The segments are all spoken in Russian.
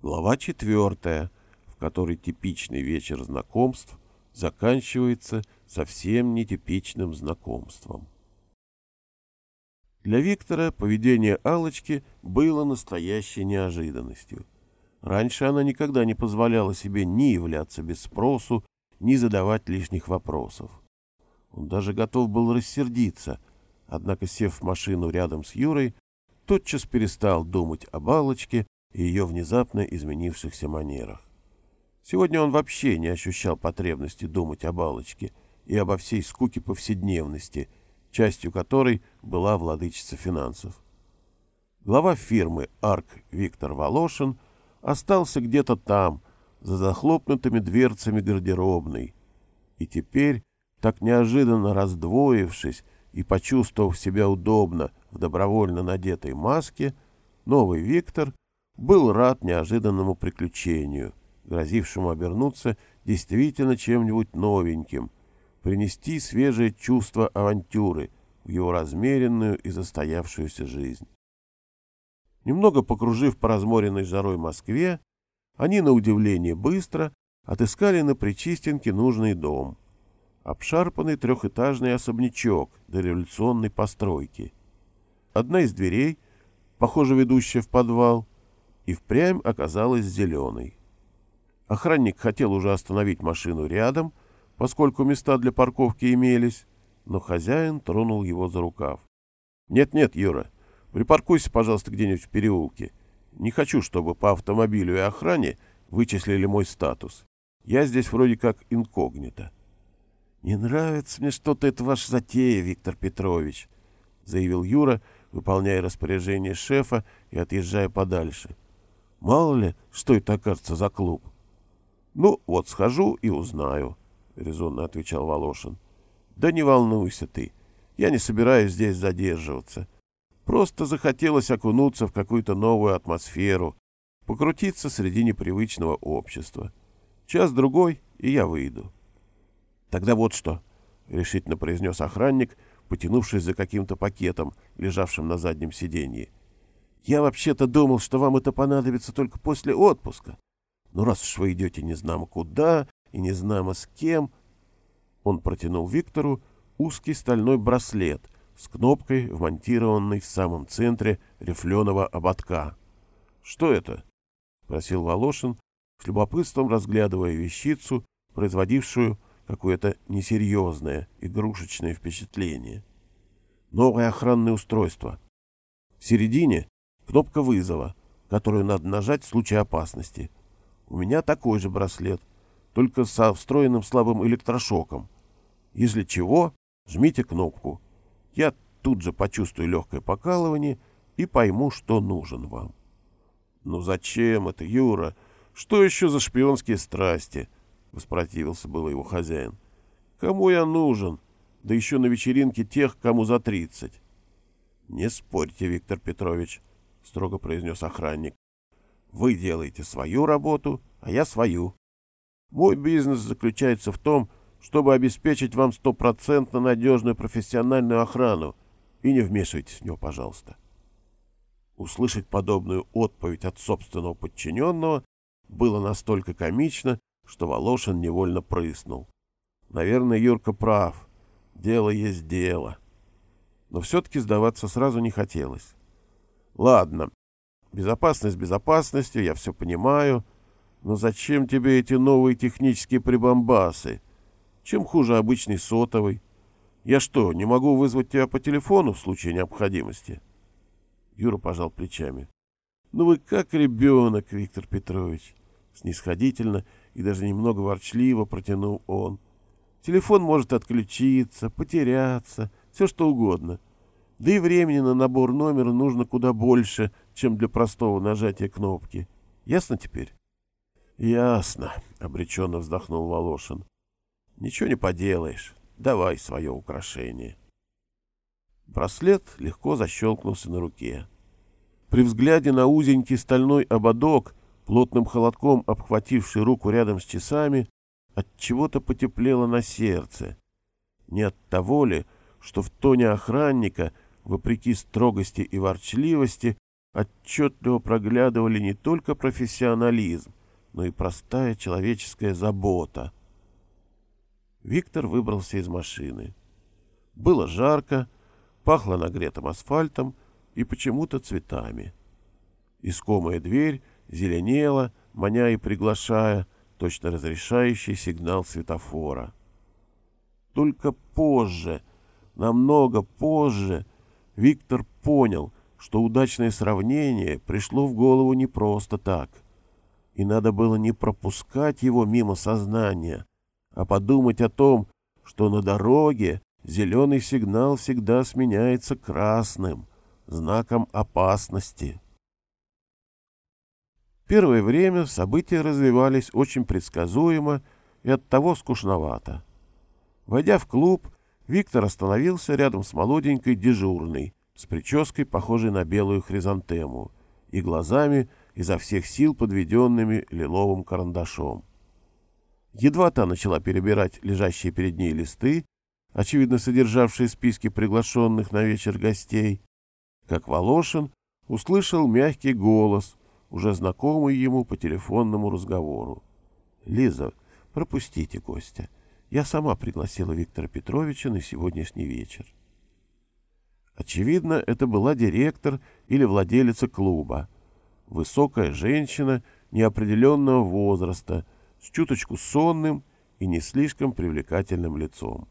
Глава четвертая, в которой типичный вечер знакомств заканчивается совсем нетипичным знакомством. Для Виктора поведение алочки было настоящей неожиданностью. Раньше она никогда не позволяла себе ни являться без спросу, ни задавать лишних вопросов. Он даже готов был рассердиться, однако, сев в машину рядом с Юрой, тотчас перестал думать об алочке и ее внезапно изменившихся манерах. Сегодня он вообще не ощущал потребности думать о балочке и обо всей скуке повседневности, частью которой была владычица финансов. Глава фирмы «Арк» Виктор Волошин остался где-то там, за захлопнутыми дверцами гардеробной, и теперь, так неожиданно раздвоившись и почувствовав себя удобно в добровольно надетой маске, новый Виктор — был рад неожиданному приключению, грозившему обернуться действительно чем-нибудь новеньким, принести свежее чувство авантюры в его размеренную и застоявшуюся жизнь. Немного покружив по разморенной жарой Москве, они, на удивление быстро, отыскали на Причистенке нужный дом. Обшарпанный трехэтажный особнячок дореволюционной постройки. Одна из дверей, похоже, ведущая в подвал, и впрямь оказалась зеленой. Охранник хотел уже остановить машину рядом, поскольку места для парковки имелись, но хозяин тронул его за рукав. «Нет-нет, Юра, припаркуйся, пожалуйста, где-нибудь в переулке. Не хочу, чтобы по автомобилю и охране вычислили мой статус. Я здесь вроде как инкогнито». «Не нравится мне что-то это ваша затея, Виктор Петрович», — заявил Юра, выполняя распоряжение шефа и отъезжая подальше. — Мало ли, что это окажется за клуб. — Ну, вот схожу и узнаю, — резонно отвечал Волошин. — Да не волнуйся ты, я не собираюсь здесь задерживаться. Просто захотелось окунуться в какую-то новую атмосферу, покрутиться среди непривычного общества. Час-другой, и я выйду. — Тогда вот что, — решительно произнес охранник, потянувшись за каким-то пакетом, лежавшим на заднем сиденье. — я вообще-то думал, что вам это понадобится только после отпуска. Но раз уж вы идете не знамо куда и не знамо с кем... Он протянул Виктору узкий стальной браслет с кнопкой, вмонтированной в самом центре рифленого ободка. — Что это? — просил Волошин, с любопытством разглядывая вещицу, производившую какое-то несерьезное игрушечное впечатление. Новое охранное устройство. В середине кнопка вызова, которую надо нажать в случае опасности. У меня такой же браслет, только со встроенным слабым электрошоком. Если чего, жмите кнопку. Я тут же почувствую легкое покалывание и пойму, что нужен вам. — Ну зачем это, Юра? Что еще за шпионские страсти? — воспротивился было его хозяин. — Кому я нужен? Да еще на вечеринке тех, кому за тридцать. — Не спорьте, Виктор Петрович, — строго произнес охранник. «Вы делаете свою работу, а я свою. Мой бизнес заключается в том, чтобы обеспечить вам стопроцентно надежную профессиональную охрану, и не вмешивайтесь в нее, пожалуйста». Услышать подобную отповедь от собственного подчиненного было настолько комично, что Волошин невольно прыснул. Наверное, Юрка прав. Дело есть дело. Но все-таки сдаваться сразу не хотелось. Ладно, безопасность безопасностью, я все понимаю, но зачем тебе эти новые технические прибамбасы? Чем хуже обычный сотовый? Я что, не могу вызвать тебя по телефону в случае необходимости? Юра пожал плечами. Ну вы как ребенок, Виктор Петрович. Снисходительно и даже немного ворчливо протянул он. Телефон может отключиться, потеряться, все что угодно. Да и времени на набор номера нужно куда больше, чем для простого нажатия кнопки. Ясно теперь? — Ясно, — обреченно вздохнул Волошин. — Ничего не поделаешь. Давай свое украшение. Браслет легко защелкнулся на руке. При взгляде на узенький стальной ободок, плотным холодком обхвативший руку рядом с часами, от чего-то потеплело на сердце. Не от того ли, что в тоне охранника — вопреки строгости и ворчливости, отчетливо проглядывали не только профессионализм, но и простая человеческая забота. Виктор выбрался из машины. Было жарко, пахло нагретым асфальтом и почему-то цветами. Искомая дверь зеленела, маня и приглашая, точно разрешающий сигнал светофора. Только позже, намного позже, Виктор понял, что удачное сравнение пришло в голову не просто так. И надо было не пропускать его мимо сознания, а подумать о том, что на дороге зеленый сигнал всегда сменяется красным, знаком опасности. Первое время события развивались очень предсказуемо и оттого скучновато. Войдя в клуб, Виктор остановился рядом с молоденькой дежурной, с прической, похожей на белую хризантему, и глазами, изо всех сил подведенными лиловым карандашом. Едва та начала перебирать лежащие перед ней листы, очевидно содержавшие списки приглашенных на вечер гостей, как Волошин услышал мягкий голос, уже знакомый ему по телефонному разговору. «Лиза, пропустите гостя. Я сама пригласила Виктора Петровича на сегодняшний вечер». Очевидно, это была директор или владелица клуба. Высокая женщина неопределенного возраста, с чуточку сонным и не слишком привлекательным лицом.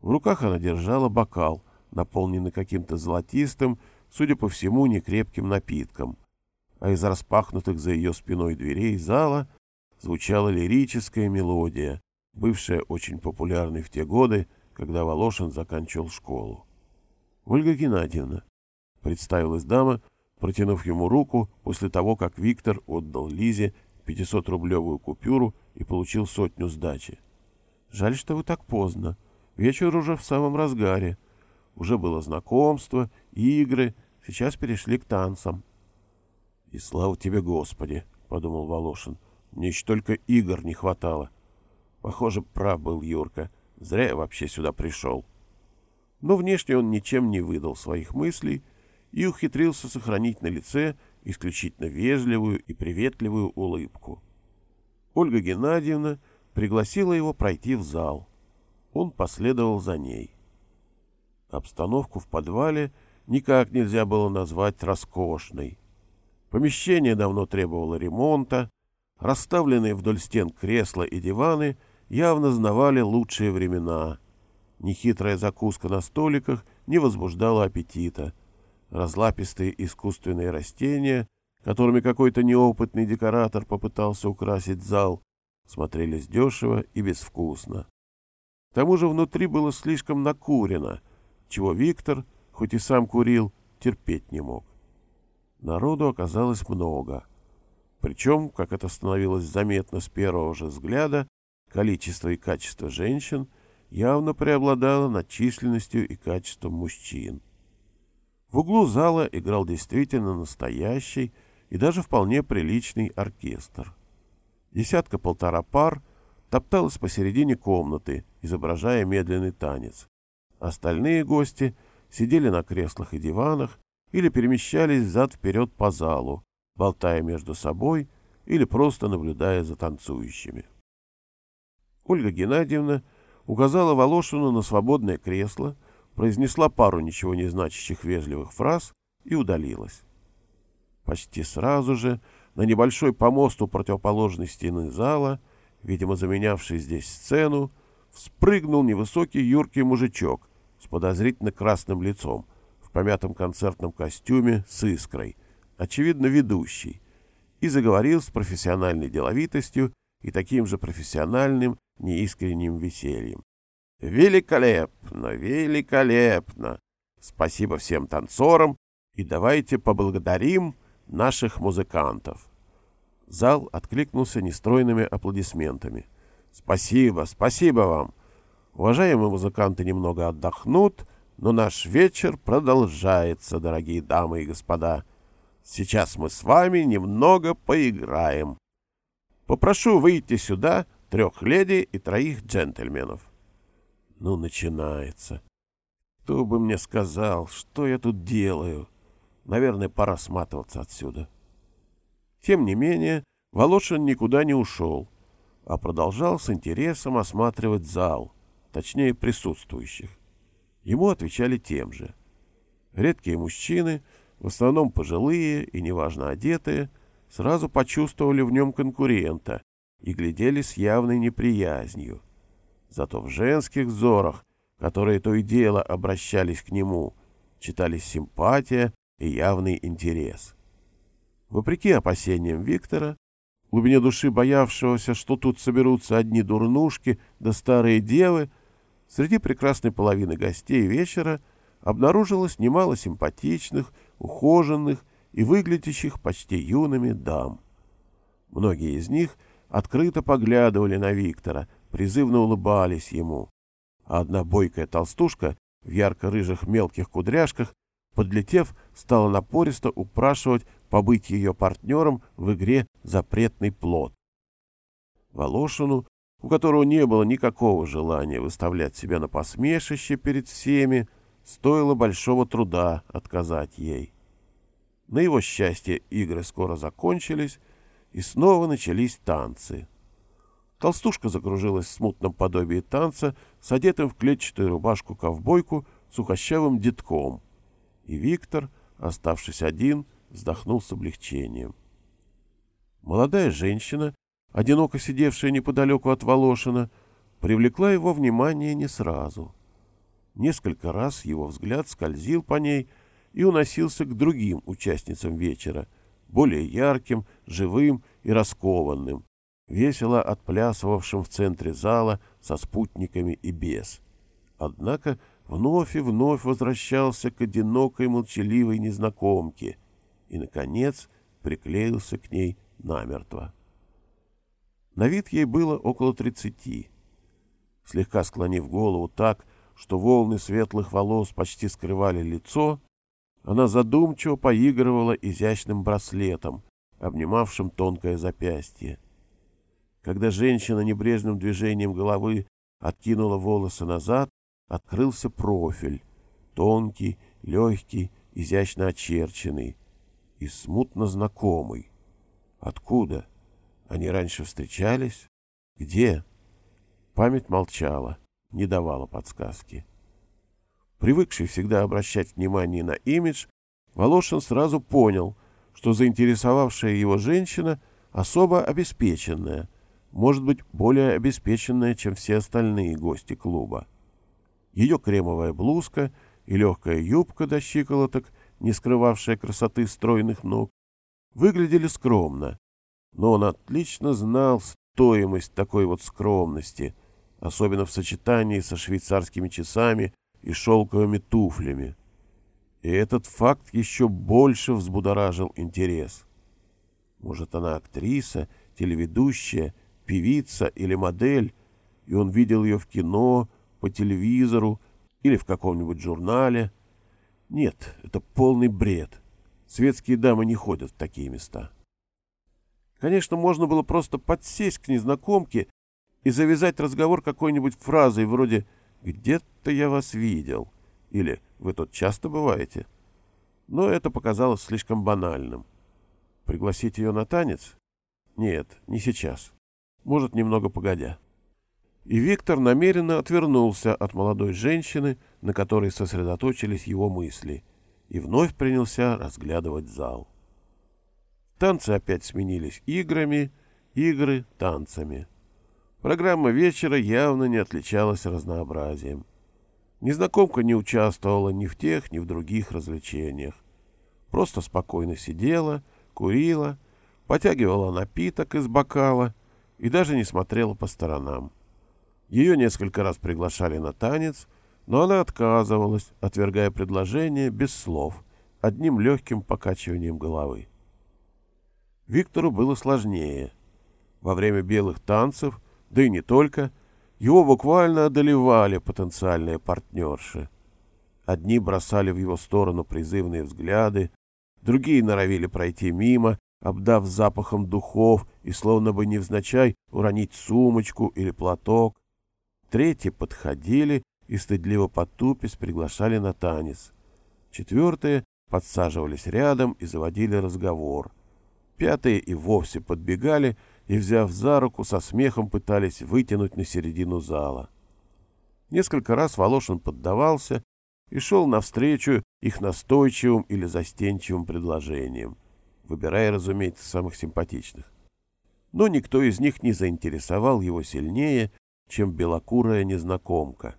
В руках она держала бокал, наполненный каким-то золотистым, судя по всему, некрепким напитком, а из распахнутых за ее спиной дверей зала звучала лирическая мелодия, бывшая очень популярной в те годы, когда Волошин заканчивал школу. «Ольга Геннадьевна», — представилась дама, протянув ему руку после того, как Виктор отдал Лизе 500-рублевую купюру и получил сотню сдачи. «Жаль, что вы так поздно. Вечер уже в самом разгаре. Уже было знакомство, игры, сейчас перешли к танцам». «И слава тебе, Господи!» — подумал Волошин. «Мне еще только игр не хватало. Похоже, прав был Юрка. Зря я вообще сюда пришел» но внешне он ничем не выдал своих мыслей и ухитрился сохранить на лице исключительно вежливую и приветливую улыбку. Ольга Геннадьевна пригласила его пройти в зал. Он последовал за ней. Обстановку в подвале никак нельзя было назвать роскошной. Помещение давно требовало ремонта, расставленные вдоль стен кресла и диваны явно знавали лучшие времена — Нехитрая закуска на столиках не возбуждала аппетита. Разлапистые искусственные растения, которыми какой-то неопытный декоратор попытался украсить зал, смотрелись дешево и безвкусно. К тому же внутри было слишком накурено, чего Виктор, хоть и сам курил, терпеть не мог. Народу оказалось много. Причем, как это становилось заметно с первого же взгляда, количество и качество женщин явно преобладала над численностью и качеством мужчин. В углу зала играл действительно настоящий и даже вполне приличный оркестр. Десятка-полтора пар топталась посередине комнаты, изображая медленный танец. Остальные гости сидели на креслах и диванах или перемещались взад-вперед по залу, болтая между собой или просто наблюдая за танцующими. Ольга Геннадьевна указала Волошину на свободное кресло, произнесла пару ничего не значащих вежливых фраз и удалилась. Почти сразу же на небольшой помост у противоположной стены зала, видимо, заменявший здесь сцену, вспрыгнул невысокий юркий мужичок с подозрительно красным лицом, в помятом концертном костюме с искрой, очевидно, ведущий, и заговорил с профессиональной деловитостью и таким же профессиональным неискренним весельем. «Великолепно! Великолепно! Спасибо всем танцорам и давайте поблагодарим наших музыкантов!» Зал откликнулся нестройными аплодисментами. «Спасибо, спасибо вам! Уважаемые музыканты немного отдохнут, но наш вечер продолжается, дорогие дамы и господа. Сейчас мы с вами немного поиграем. Попрошу выйти сюда трех леди и троих джентльменов. Ну, начинается. Кто бы мне сказал, что я тут делаю? Наверное, пора сматываться отсюда. Тем не менее, Волошин никуда не ушел, а продолжал с интересом осматривать зал, точнее присутствующих. Ему отвечали тем же. Редкие мужчины, в основном пожилые и неважно одетые, сразу почувствовали в нем конкурента и глядели с явной неприязнью. Зато в женских взорах, которые то и дело обращались к нему, читались симпатия и явный интерес. Вопреки опасениям Виктора, глубине души боявшегося, что тут соберутся одни дурнушки да старые девы, среди прекрасной половины гостей вечера обнаружилось немало симпатичных, ухоженных и выглядящих почти юными дам. Многие из них открыто поглядывали на Виктора, призывно улыбались ему, а одна бойкая толстушка в ярко-рыжих мелких кудряшках, подлетев, стала напористо упрашивать побыть ее партнером в игре «Запретный плод». Волошину, у которого не было никакого желания выставлять себя на посмешище перед всеми, стоило большого труда отказать ей. На его счастье игры скоро закончились, и снова начались танцы. Толстушка закружилась в смутном подобии танца с одетым в клетчатую рубашку-ковбойку сухощавым детком, и Виктор, оставшись один, вздохнул с облегчением. Молодая женщина, одиноко сидевшая неподалеку от Волошина, привлекла его внимание не сразу. Несколько раз его взгляд скользил по ней и уносился к другим участницам вечера, более ярким, живым и раскованным, весело отплясывавшим в центре зала со спутниками и без. Однако вновь и вновь возвращался к одинокой молчаливой незнакомке и, наконец, приклеился к ней намертво. На вид ей было около тридцати. Слегка склонив голову так, что волны светлых волос почти скрывали лицо, она задумчиво поигрывала изящным браслетом, обнимавшим тонкое запястье. Когда женщина небрежным движением головы откинула волосы назад, открылся профиль, тонкий, легкий, изящно очерченный и смутно знакомый. Откуда? Они раньше встречались? Где? Память молчала, не давала подсказки. Привыкший всегда обращать внимание на имидж, Волошин сразу понял, что заинтересовавшая его женщина особо обеспеченная, может быть, более обеспеченная, чем все остальные гости клуба. Ее кремовая блузка и легкая юбка до щиколоток, не скрывавшая красоты стройных ног, выглядели скромно, но он отлично знал стоимость такой вот скромности, особенно в сочетании со швейцарскими часами и шелковыми туфлями. И этот факт еще больше взбудоражил интерес. Может, она актриса, телеведущая, певица или модель, и он видел ее в кино, по телевизору или в каком-нибудь журнале. Нет, это полный бред. Светские дамы не ходят в такие места. Конечно, можно было просто подсесть к незнакомке и завязать разговор какой-нибудь фразой вроде «Где-то я вас видел» или «Вы тут часто бываете?» Но это показалось слишком банальным. Пригласить ее на танец? Нет, не сейчас. Может, немного погодя. И Виктор намеренно отвернулся от молодой женщины, на которой сосредоточились его мысли, и вновь принялся разглядывать зал. Танцы опять сменились играми, игры — танцами. Программа вечера явно не отличалась разнообразием. Незнакомка не участвовала ни в тех, ни в других развлечениях. Просто спокойно сидела, курила, потягивала напиток из бокала и даже не смотрела по сторонам. Ее несколько раз приглашали на танец, но она отказывалась, отвергая предложение без слов, одним легким покачиванием головы. Виктору было сложнее. Во время белых танцев да и не только, его буквально одолевали потенциальные партнерши. Одни бросали в его сторону призывные взгляды, другие норовили пройти мимо, обдав запахом духов и словно бы невзначай уронить сумочку или платок. Третьи подходили и стыдливо потупясь приглашали на танец. Четвертые подсаживались рядом и заводили разговор. Пятые и вовсе подбегали и, взяв за руку, со смехом пытались вытянуть на середину зала. Несколько раз Волошин поддавался и шел навстречу их настойчивым или застенчивым предложениям, выбирая, разумеется, самых симпатичных. Но никто из них не заинтересовал его сильнее, чем белокурая незнакомка.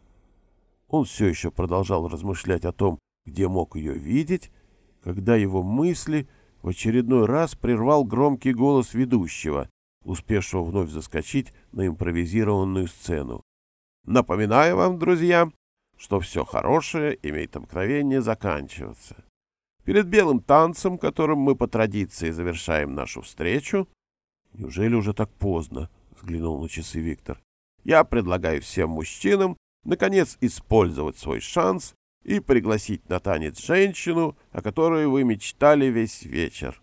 Он все еще продолжал размышлять о том, где мог ее видеть, когда его мысли в очередной раз прервал громкий голос ведущего, успевшего вновь заскочить на импровизированную сцену. «Напоминаю вам, друзья, что все хорошее имеет обыкновение заканчиваться. Перед белым танцем, которым мы по традиции завершаем нашу встречу... Неужели уже так поздно? Взглянул на часы Виктор. Я предлагаю всем мужчинам наконец использовать свой шанс и пригласить на танец женщину, о которой вы мечтали весь вечер.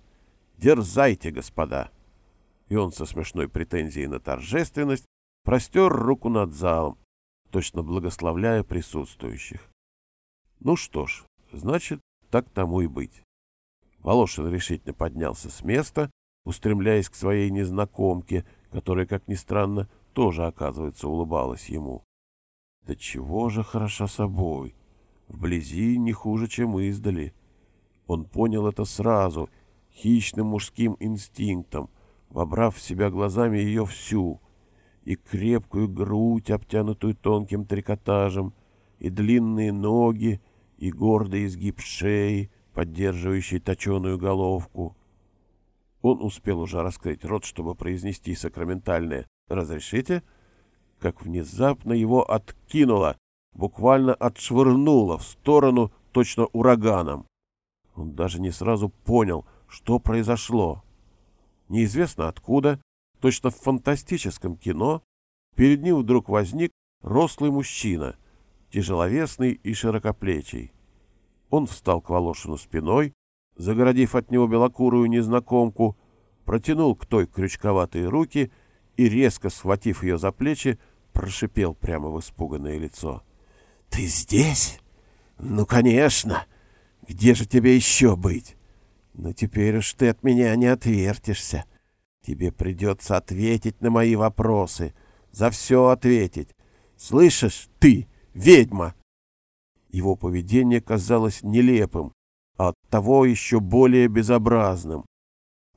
Дерзайте, господа. И он со смешной претензией на торжественность простер руку над залом, точно благословляя присутствующих. Ну что ж, значит, так тому и быть. Волошин решительно поднялся с места, устремляясь к своей незнакомке, которая, как ни странно, тоже, оказывается, улыбалась ему. Да чего же хороша собой! Вблизи не хуже, чем издали. Он понял это сразу, хищным мужским инстинктом, вобрав в себя глазами ее всю, и крепкую грудь, обтянутую тонким трикотажем, и длинные ноги, и гордый изгиб шеи, поддерживающий точеную головку. Он успел уже раскрыть рот, чтобы произнести сакраментальное «Разрешите?» как внезапно его откинуло, буквально отшвырнуло в сторону точно ураганом. Он даже не сразу понял, что произошло. Неизвестно откуда, Точно в фантастическом кино перед ним вдруг возник рослый мужчина, тяжеловесный и широкоплечий. Он встал к Волошину спиной, загородив от него белокурую незнакомку, протянул к той крючковатые руки и, резко схватив ее за плечи, прошипел прямо в испуганное лицо. — Ты здесь? Ну, конечно! Где же тебе еще быть? Но теперь уж ты от меня не отвертишься. — Тебе придется ответить на мои вопросы. За все ответить. Слышишь, ты, ведьма!» Его поведение казалось нелепым, а оттого еще более безобразным.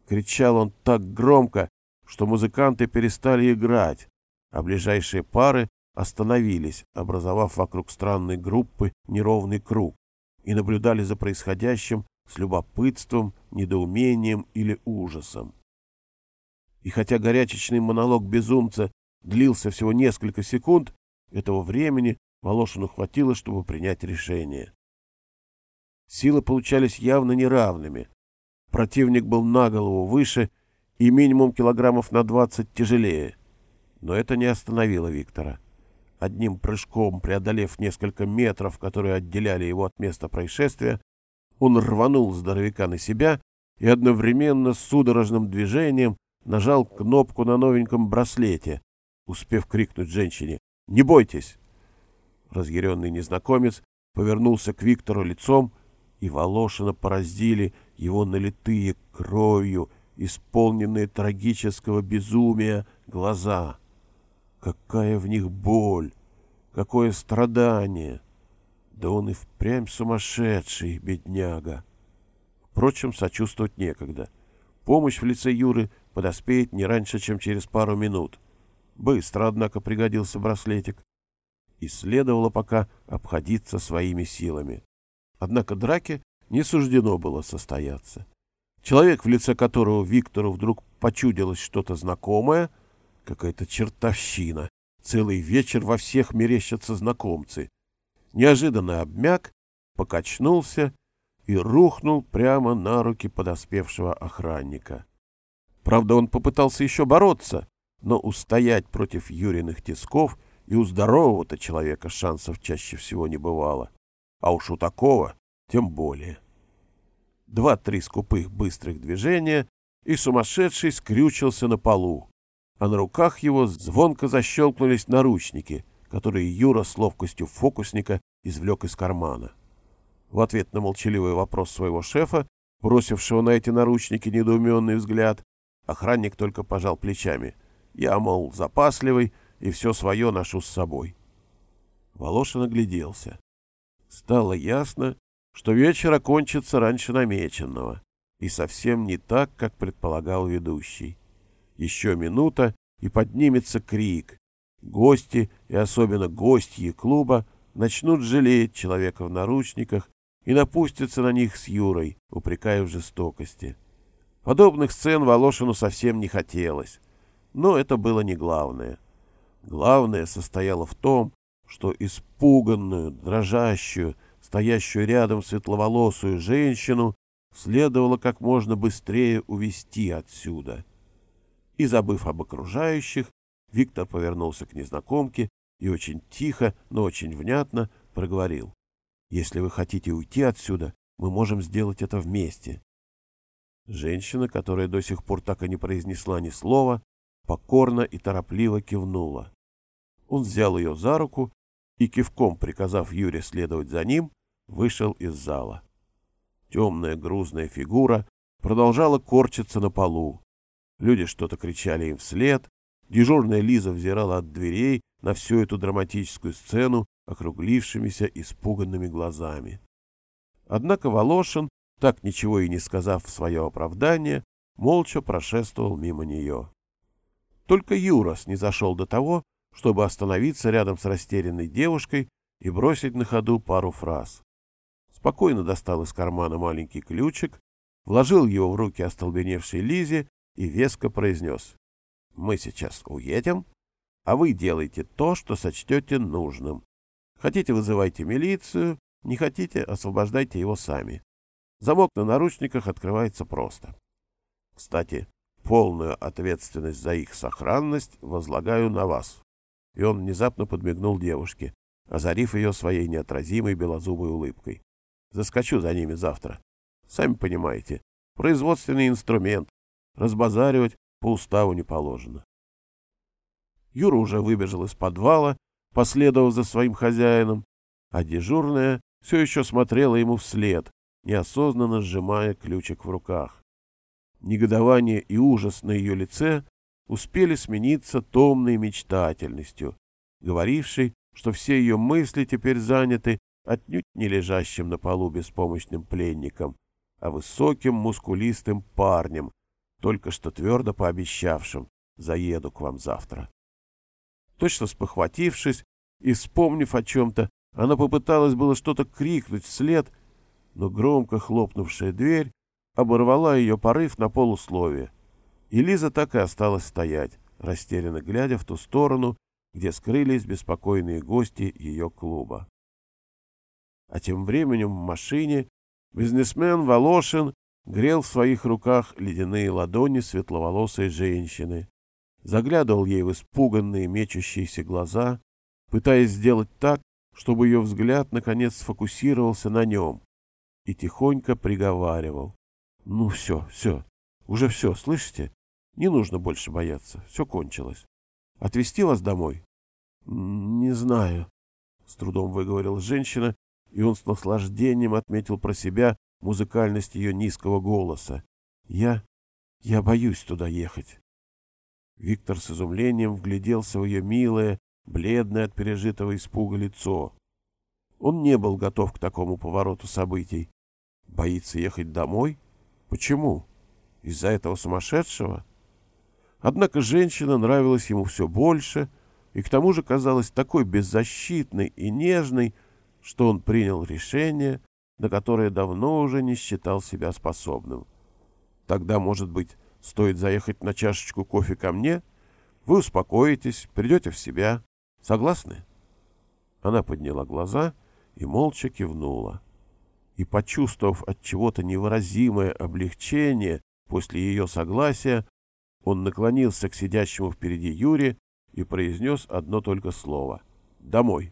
Кричал он так громко, что музыканты перестали играть, а ближайшие пары остановились, образовав вокруг странной группы неровный круг, и наблюдали за происходящим с любопытством, недоумением или ужасом. И хотя горячечный монолог безумца длился всего несколько секунд, этого времени Волошину хватило, чтобы принять решение. Силы получались явно неравными. Противник был на голову выше и минимум килограммов на двадцать тяжелее. Но это не остановило Виктора. Одним прыжком, преодолев несколько метров, которые отделяли его от места происшествия, он рванул здоровяка на себя и одновременно с судорожным движением нажал кнопку на новеньком браслете, успев крикнуть женщине «Не бойтесь!». Разъяренный незнакомец повернулся к Виктору лицом, и Волошина поразили его налитые кровью, исполненные трагического безумия глаза. Какая в них боль! Какое страдание! Да он и впрямь сумасшедший, бедняга! Впрочем, сочувствовать некогда. Помощь в лице Юры подоспеет не раньше, чем через пару минут. Быстро, однако, пригодился браслетик. И следовало пока обходиться своими силами. Однако драке не суждено было состояться. Человек, в лице которого Виктору вдруг почудилось что-то знакомое, какая-то чертовщина, целый вечер во всех мерещатся знакомцы, неожиданно обмяк, покачнулся и рухнул прямо на руки подоспевшего охранника. Правда, он попытался еще бороться, но устоять против Юриных тисков и у здорового-то человека шансов чаще всего не бывало. А уж у такого тем более. Два-три скупых быстрых движения, и сумасшедший скрючился на полу, а на руках его звонко защелкнулись наручники, которые Юра с ловкостью фокусника извлек из кармана. В ответ на молчаливый вопрос своего шефа, бросившего на эти наручники недоуменный взгляд, охранник только пожал плечами. Я, мол, запасливый и все свое ношу с собой. Волошин огляделся. Стало ясно, что вечер окончится раньше намеченного, и совсем не так, как предполагал ведущий. Еще минута, и поднимется крик. Гости, и особенно гостьи клуба, начнут жалеть человека в наручниках и напустятся на них с Юрой, упрекая в жестокости. Подобных сцен Волошину совсем не хотелось, но это было не главное. Главное состояло в том, что испуганную, дрожащую, стоящую рядом светловолосую женщину следовало как можно быстрее увести отсюда. И, забыв об окружающих, Виктор повернулся к незнакомке и очень тихо, но очень внятно проговорил. «Если вы хотите уйти отсюда, мы можем сделать это вместе». Женщина, которая до сих пор так и не произнесла ни слова, покорно и торопливо кивнула. Он взял ее за руку и, кивком приказав Юре следовать за ним, вышел из зала. Темная грузная фигура продолжала корчиться на полу. Люди что-то кричали им вслед, дежурная Лиза взирала от дверей на всю эту драматическую сцену округлившимися испуганными глазами. Однако Волошин, так ничего и не сказав в свое оправдание, молча прошествовал мимо нее. Только Юрос не зашел до того, чтобы остановиться рядом с растерянной девушкой и бросить на ходу пару фраз. Спокойно достал из кармана маленький ключик, вложил его в руки остолбеневшей Лизе и веско произнес. «Мы сейчас уедем, а вы делайте то, что сочтете нужным. Хотите, вызывайте милицию, не хотите, освобождайте его сами. Замок на наручниках открывается просто. Кстати, полную ответственность за их сохранность возлагаю на вас и он внезапно подмигнул девушке, озарив ее своей неотразимой белозубой улыбкой. «Заскочу за ними завтра. Сами понимаете, производственный инструмент. Разбазаривать по уставу не положено». Юра уже выбежал из подвала, последовав за своим хозяином, а дежурная все еще смотрела ему вслед, неосознанно сжимая ключик в руках. Негодование и ужас на ее лице успели смениться томной мечтательностью, говорившей, что все ее мысли теперь заняты отнюдь не лежащим на полу беспомощным пленником, а высоким мускулистым парнем, только что твердо пообещавшим «заеду к вам завтра». Точно спохватившись и вспомнив о чем-то, она попыталась было что-то крикнуть вслед, но громко хлопнувшая дверь оборвала ее порыв на полусловие. И Лиза так и осталась стоять, растерянно глядя в ту сторону, где скрылись беспокойные гости ее клуба. А тем временем в машине бизнесмен Волошин грел в своих руках ледяные ладони светловолосой женщины, заглядывал ей в испуганные мечущиеся глаза, пытаясь сделать так, чтобы ее взгляд наконец сфокусировался на нем, и тихонько приговаривал. «Ну все, все, уже все, слышите? Не нужно больше бояться. Все кончилось. Отвезти вас домой? — Не знаю, — с трудом выговорила женщина, и он с наслаждением отметил про себя музыкальность ее низкого голоса. — Я... я боюсь туда ехать. Виктор с изумлением вгляделся в ее милое, бледное от пережитого испуга лицо. Он не был готов к такому повороту событий. Боится ехать домой? Почему? Из-за этого сумасшедшего? — Однако женщина нравилась ему все больше и к тому же казалась такой беззащитной и нежной, что он принял решение, на которое давно уже не считал себя способным. Тогда, может быть, стоит заехать на чашечку кофе ко мне? Вы успокоитесь, придете в себя. Согласны? Она подняла глаза и молча кивнула. И, почувствовав от чего-то невыразимое облегчение после ее согласия, он наклонился к сидящему впереди Юре и произнес одно только слово. «Домой».